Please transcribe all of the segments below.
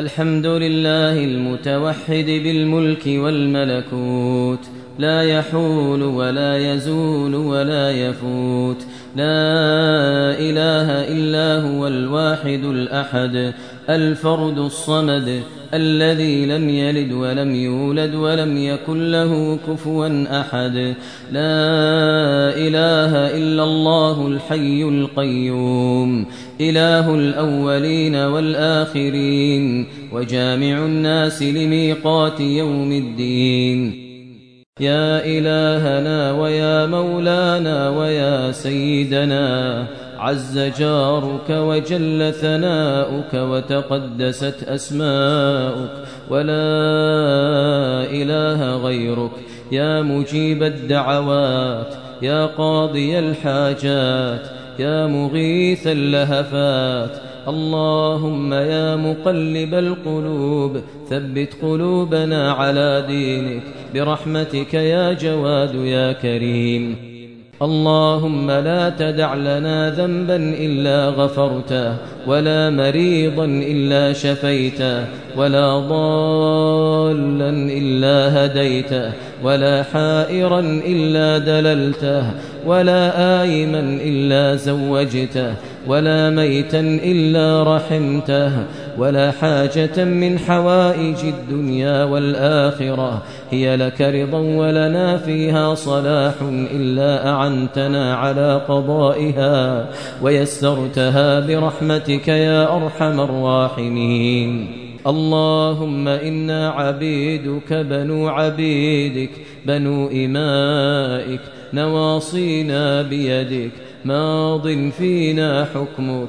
الحمد لله المتوحد بالملك والملكوت لا يحول ولا يزول ولا يفوت لا إله إلا الواحد الأحد الفرد الصمد الذي لم يلد ولم يولد ولم يكن له كفوا أحد. لا إله إلا الله الحي القيوم إله الأولين والآخرين وجامع الناس لميقات يوم الدين. يا إلهنا ويا مولانا ويا سيدنا عز جارك وجل ثناؤك وتقدست أسماؤك ولا إله غيرك يا مجيب الدعوات يا قاضي الحاجات يا مغيث اللهفات اللهم يا مقلب القلوب ثبت قلوبنا على دينك برحمتك يا جواد يا كريم اللهم لا تدع لنا ذنبا إلا غفرته ولا مريضا إلا شفيته ولا ضالا إلا هديته ولا حائرا إلا دللته ولا آيما إلا زوجته ولا ميتا إلا رحمته ولا حاجة من حوائج الدنيا والآخرة. هي لك رضا ولنا فيها صلاح إلا أعنتنا على قضائها ويسرتها برحمتك يا أرحم الراحمين. اللهم إنا عبيدك بنو عبيدك بنو إمائك نواصينا بيدك ماض فينا حكمك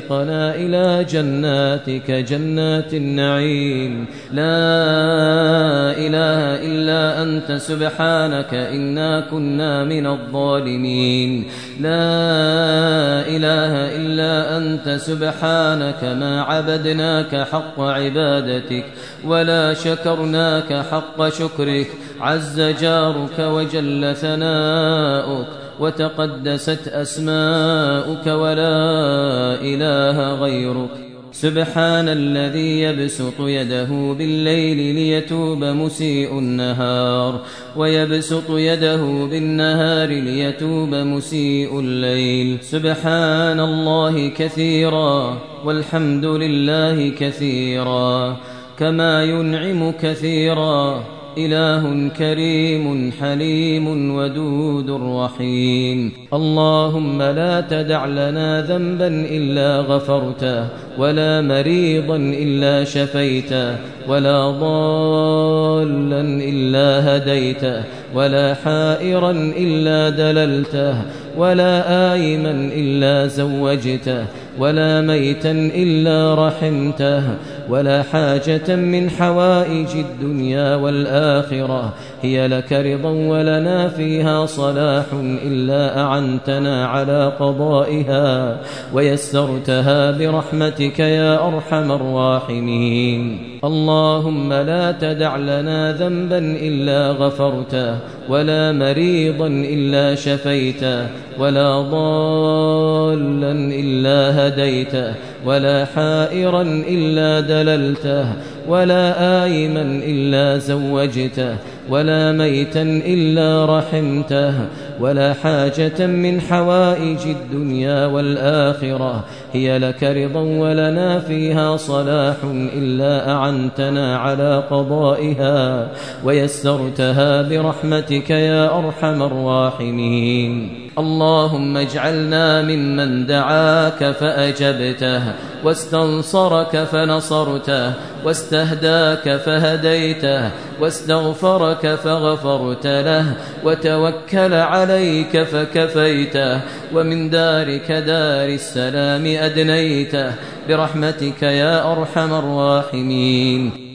وسابقنا إلى جناتك جنات النعيم. لا إله أنت سبحانك إنا كنا من الظالمين. لا إله إلا أنت سبحانك ما عبدناك حق عبادتك ولا شكرناك حق شكرك. عز جارك وجل ثناؤك وتقدست أسماؤك ولا إله غيرك. سبحان الذي يبسط يده بالليل ليتوب مسيء النهار ويبسط يده بالنهار ليتوب مسيء الليل. سبحان الله كثيرا والحمد لله كثيرا كما ينعم كثيرا. إله كريم حليم ودود رحيم. اللهم لا تدع لنا ذنبا إلا غفرته ولا مريضا إلا شفيته ولا ضالا إلا هديته ولا حائرا إلا دللته ولا آيما إلا زوجته ولا ميتا إلا رحمته ولا حاجة من حوائج الدنيا والآخرة. هي لك رضا ولنا فيها صلاح إلا أعنتنا على قضائها ويسرتها برحمتك يا أرحم الراحمين. اللهم لا تدع لنا ذنبا إلا غفرته ولا مريضا إلا شفيته ولا ضالا إلا هديته ولا حائرا إلا دللته ولا آيما إلا زوجته ولا ميتا إلا رحمته ولا حاجة من حوائج الدنيا والآخرة. هي لك رضا ولنا فيها صلاح إلا أعنتنا على قضائها ويسرتها برحمتك يا أرحم الراحمين. اللهم اجعلنا ممن دعاك فأجبته واستنصرك فنصرته واستهداك فهديته واستغفرك فغفرت له وتوكل عليك فكفيته ومن دارك دار السلام أدنيته برحمتك يا أرحم الراحمين.